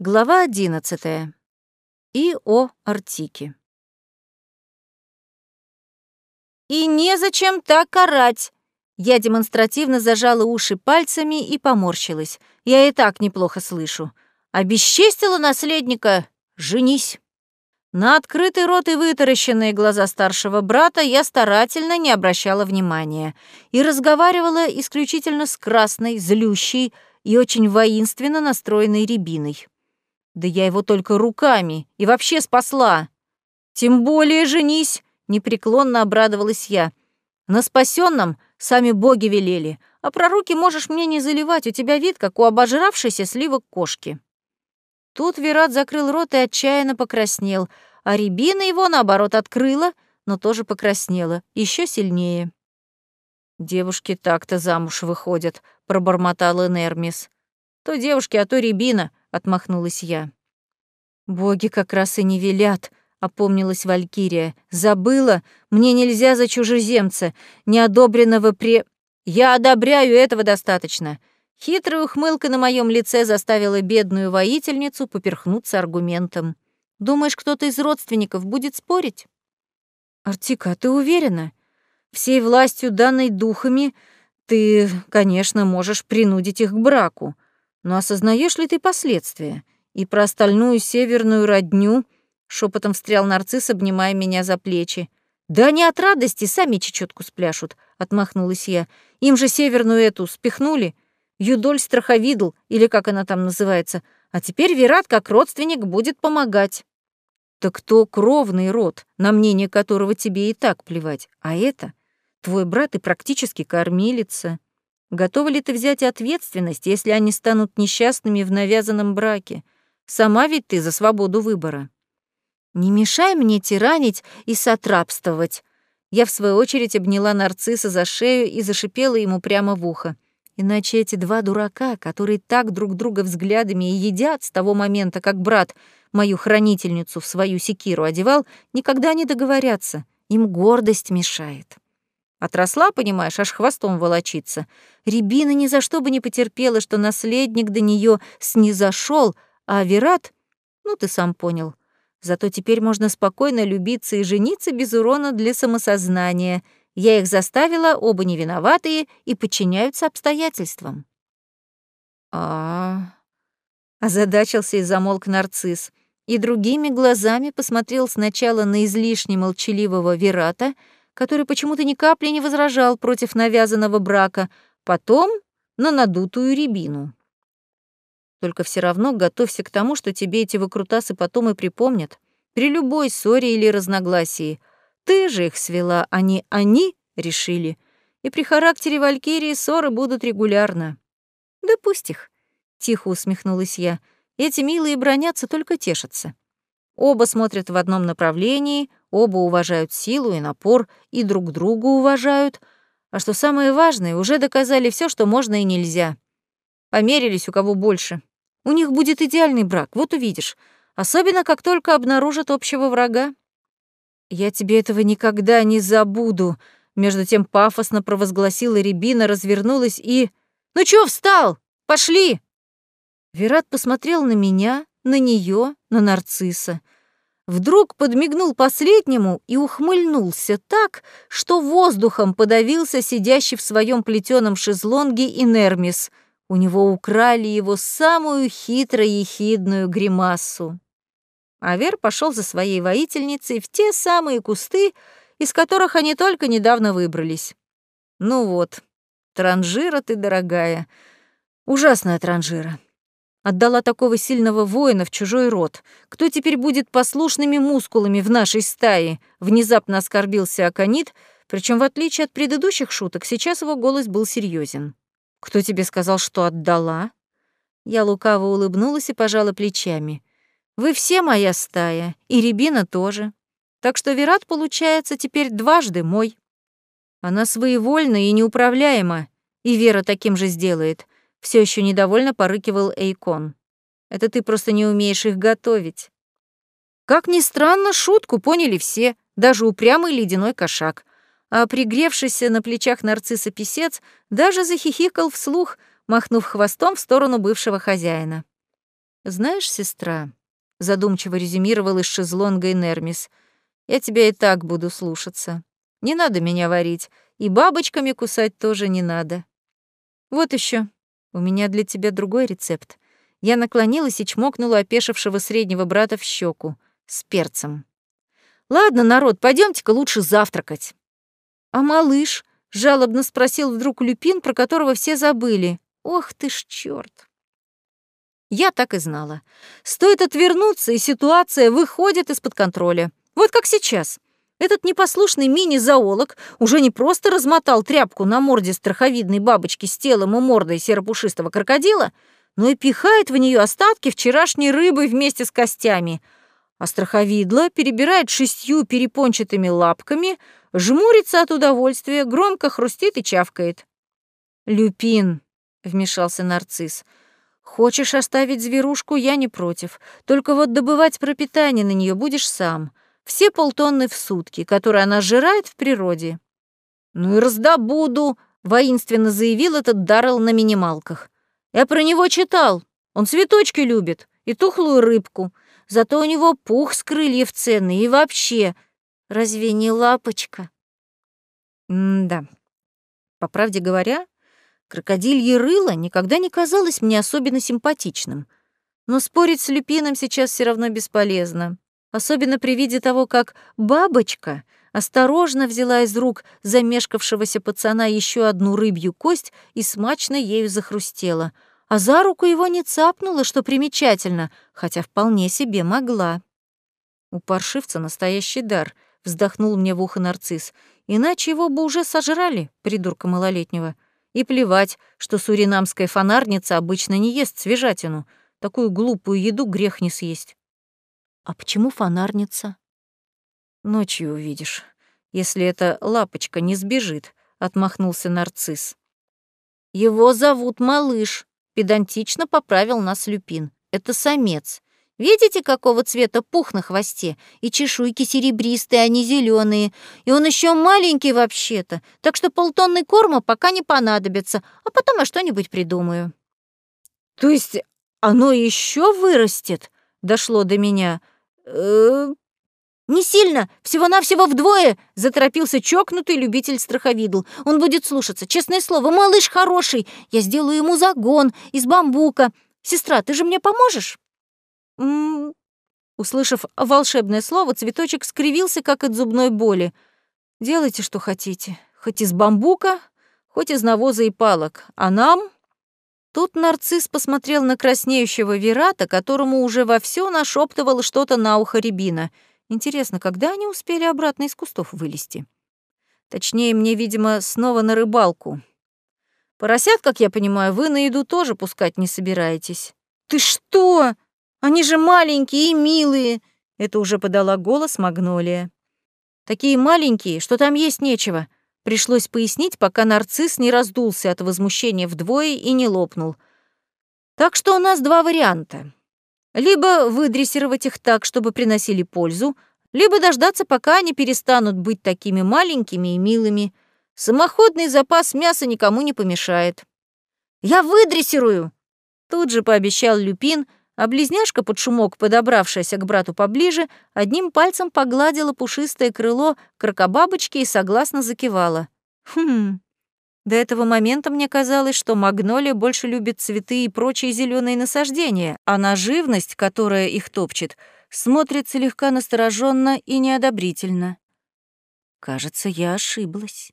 Глава 11. И о Артике. «И незачем так орать!» Я демонстративно зажала уши пальцами и поморщилась. Я и так неплохо слышу. «Обесчестила наследника? Женись!» На открытый рот и вытаращенные глаза старшего брата я старательно не обращала внимания и разговаривала исключительно с красной, злющей и очень воинственно настроенной рябиной. Да я его только руками и вообще спасла. Тем более женись, непреклонно обрадовалась я. На спасенном сами боги велели, а про руки можешь мне не заливать, у тебя вид, как у обожравшейся сливок кошки. Тут Верат закрыл рот и отчаянно покраснел, а Рябина его, наоборот, открыла, но тоже покраснела, еще сильнее. «Девушки так-то замуж выходят», — пробормотал Энермис. «То девушки, а то Рябина», — отмахнулась я. «Боги как раз и не велят», — опомнилась Валькирия. «Забыла? Мне нельзя за чужеземца, неодобренного при...» «Я одобряю, этого достаточно». Хитрая ухмылка на моем лице заставила бедную воительницу поперхнуться аргументом. «Думаешь, кто-то из родственников будет спорить?» «Артика, ты уверена? Всей властью, данной духами, ты, конечно, можешь принудить их к браку. Но осознаешь ли ты последствия? И про остальную северную родню шепотом встрял нарцисс, обнимая меня за плечи. Да не от радости, сами чечетку спляшут, отмахнулась я. Им же северную эту спихнули. Юдоль страховидл, или как она там называется. А теперь Верат, как родственник, будет помогать. Так кто кровный род, на мнение которого тебе и так плевать, а это твой брат и практически кормилица. Готова ли ты взять ответственность, если они станут несчастными в навязанном браке? Сама ведь ты за свободу выбора. Не мешай мне тиранить и сатрапствовать. Я, в свою очередь, обняла нарцисса за шею и зашипела ему прямо в ухо. Иначе эти два дурака, которые так друг друга взглядами и едят с того момента, как брат мою хранительницу в свою секиру одевал, никогда не договорятся. Им гордость мешает. Отросла, понимаешь, аж хвостом волочится. Рябина ни за что бы не потерпела, что наследник до нее снизошел, а Верат, ну ты сам понял. Зато теперь можно спокойно любиться и жениться без урона для самосознания. Я их заставила, оба не виноватые и подчиняются обстоятельствам. А, озадачился и замолк нарцисс, и другими глазами посмотрел сначала на излишне молчаливого Верата, который почему-то ни капли не возражал против навязанного брака, потом на надутую рябину. Только все равно готовься к тому, что тебе эти выкрутасы потом и припомнят. При любой ссоре или разногласии. Ты же их свела, а не они решили. И при характере Валькирии ссоры будут регулярно. Да пусть их. Тихо усмехнулась я. Эти милые бронятся, только тешатся. Оба смотрят в одном направлении, оба уважают силу и напор, и друг друга уважают. А что самое важное, уже доказали все, что можно и нельзя. Померились, у кого больше. У них будет идеальный брак, вот увидишь. Особенно, как только обнаружат общего врага. Я тебе этого никогда не забуду. Между тем пафосно провозгласила Рябина, развернулась и... «Ну чё встал? Пошли!» Верат посмотрел на меня, на нее, на нарцисса. Вдруг подмигнул последнему и ухмыльнулся так, что воздухом подавился сидящий в своем плетеном шезлонге Инермис. У него украли его самую хитро-ехидную гримасу. Авер пошел за своей воительницей в те самые кусты, из которых они только недавно выбрались. Ну вот, транжира ты, дорогая. Ужасная транжира. Отдала такого сильного воина в чужой род. Кто теперь будет послушными мускулами в нашей стае? Внезапно оскорбился Аконит, причем в отличие от предыдущих шуток, сейчас его голос был серьезен. Кто тебе сказал, что отдала? Я лукаво улыбнулась и пожала плечами. Вы все моя стая, и Рябина тоже. Так что Верат, получается, теперь дважды мой. Она своевольна и неуправляема, и Вера таким же сделает — все еще недовольно порыкивал Эйкон. Это ты просто не умеешь их готовить. Как ни странно, шутку поняли все, даже упрямый ледяной кошак. А пригревшийся на плечах нарцисса писец даже захихикал вслух, махнув хвостом в сторону бывшего хозяина. Знаешь, сестра, задумчиво резюмировал из шезлонга Энермис, я тебя и так буду слушаться. Не надо меня варить, и бабочками кусать тоже не надо. Вот еще, у меня для тебя другой рецепт. Я наклонилась и чмокнула опешившего среднего брата в щеку с перцем. Ладно, народ, пойдемте-ка лучше завтракать. А малыш? жалобно спросил вдруг Люпин, про которого все забыли. Ох ты ж черт! Я так и знала. Стоит отвернуться, и ситуация выходит из-под контроля. Вот как сейчас. Этот непослушный мини-зоолог уже не просто размотал тряпку на морде страховидной бабочки с телом и мордой серопушистого крокодила, но и пихает в нее остатки вчерашней рыбы вместе с костями. А страховидло перебирает шестью перепончатыми лапками, жмурится от удовольствия, громко хрустит и чавкает. «Люпин», — вмешался нарцисс, — «хочешь оставить зверушку, я не против. Только вот добывать пропитание на нее будешь сам. Все полтонны в сутки, которые она сжирает в природе». «Ну и раздобуду», — воинственно заявил этот Даррелл на минималках. «Я про него читал. Он цветочки любит и тухлую рыбку. Зато у него пух с крыльев ценный и вообще. Разве не лапочка?» М-да. По правде говоря, крокодилье рыло никогда не казалось мне особенно симпатичным. Но спорить с Люпином сейчас все равно бесполезно особенно при виде того, как бабочка осторожно взяла из рук замешкавшегося пацана еще одну рыбью кость и смачно ею захрустела, а за руку его не цапнула, что примечательно, хотя вполне себе могла. У паршивца настоящий дар, вздохнул мне в ухо нарцисс, иначе его бы уже сожрали, придурка малолетнего. И плевать, что суринамская фонарница обычно не ест свежатину, такую глупую еду грех не съесть. А почему фонарница? Ночью увидишь, если эта лапочка не сбежит, отмахнулся нарцисс. Его зовут Малыш, педантично поправил нас Люпин. Это самец. Видите, какого цвета пух на хвосте? И чешуйки серебристые, а не зеленые. И он еще маленький вообще-то, так что полтонны корма пока не понадобится, а потом я что-нибудь придумаю. То есть оно еще вырастет? Дошло до меня. Э, «Не сильно, всего-навсего вдвое!» — заторопился чокнутый любитель страховидл. «Он будет слушаться, честное слово, малыш хороший. Я сделаю ему загон из бамбука. Сестра, ты же мне поможешь?» «М-м-м...» Услышав волшебное слово, цветочек скривился, как от зубной боли. «Делайте, что хотите. Хоть из бамбука, хоть из навоза и палок. А нам...» Тут нарцисс посмотрел на краснеющего Верата, которому уже вовсю нашептывало что-то на ухо Рябина. Интересно, когда они успели обратно из кустов вылезти? Точнее, мне, видимо, снова на рыбалку. Поросят, как я понимаю, вы на еду тоже пускать не собираетесь. Ты что? Они же маленькие и милые. Это уже подала голос Магнолия. Такие маленькие, что там есть нечего. Пришлось пояснить, пока нарцисс не раздулся от возмущения вдвое и не лопнул. Так что у нас два варианта. Либо выдрессировать их так, чтобы приносили пользу, либо дождаться, пока они перестанут быть такими маленькими и милыми. Самоходный запас мяса никому не помешает. «Я выдрессирую!» Тут же пообещал Люпин, а близняшка под шумок, подобравшаяся к брату поближе, одним пальцем погладила пушистое крыло крокобабочки и согласно закивала. Хм. До этого момента мне казалось, что магнолия больше любит цветы и прочие зеленые насаждения, а на живность, которая их топчет, смотрит слегка настороженно и неодобрительно. Кажется, я ошиблась.